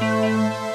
Música